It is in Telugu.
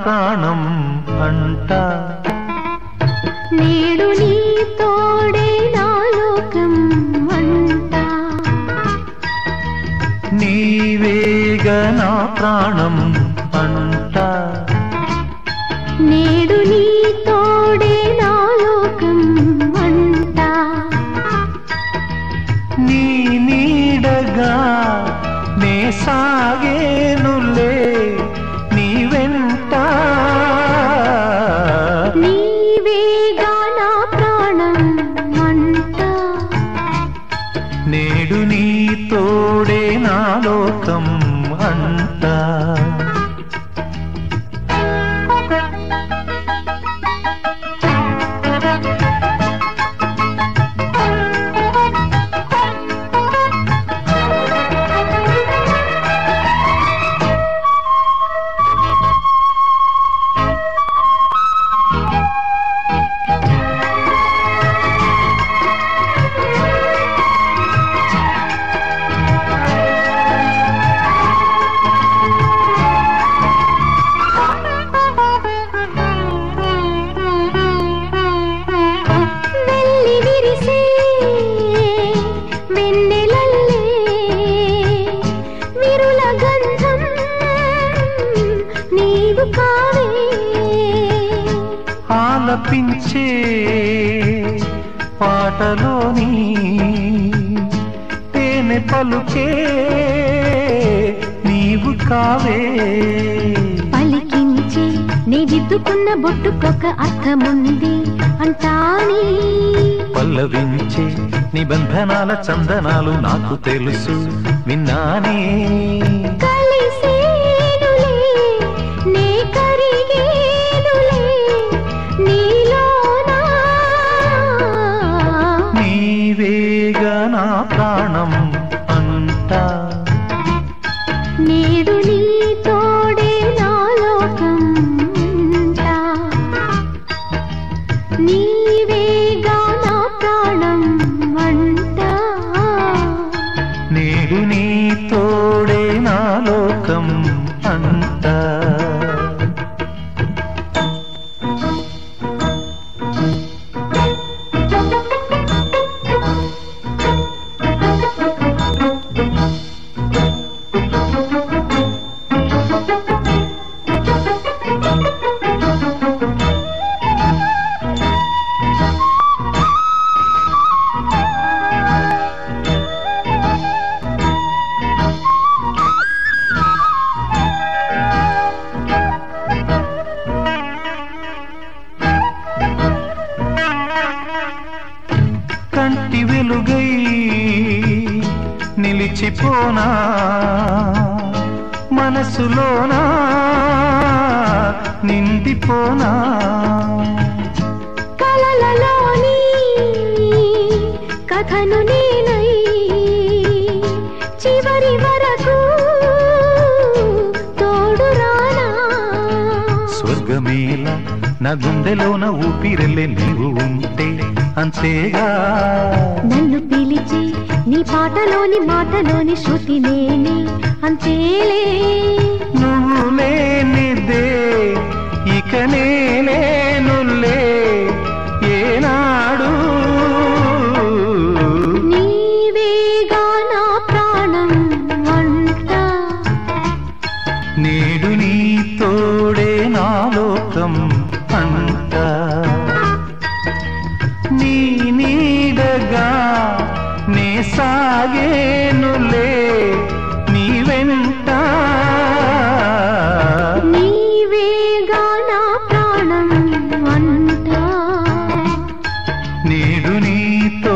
ప్రాణం అంట. నేడు నీ తోడే నా లోకం అంట. నీవేగ నా ప్రాణం అంట. నేడు నీ తోడే నా లోకం అంట. నీ నీడగా నే సాగేనులే. తోడే అంటా. ఆలపించే పాటలోని తేనె పలుకే నీవు కావే. పలికించి నీ దిద్దుకున్న బొట్టుకొక అర్థముంది అంటాని. పల్లవించే నిబంధనాల చందనాలు నాకు తెలుసు విన్నానే. ప్రాణం అంతా. నేడు వెలుగై నిలిచిపోనా? మనసులోనా? నిండిపోనా? కలలలోని కథను నేను గుండెలోన ఊపిరెళ్ళే నీవు ఉంటే అంతేగా. నన్ను పిలిచి నీ పాటలోని మాటలోని శృతి నేనే అంతేలే పంట నీ నీడగా నే సాగేనులే నీ వెంట. నీవేగా నా ప్రాణం అంట నేడు నీతో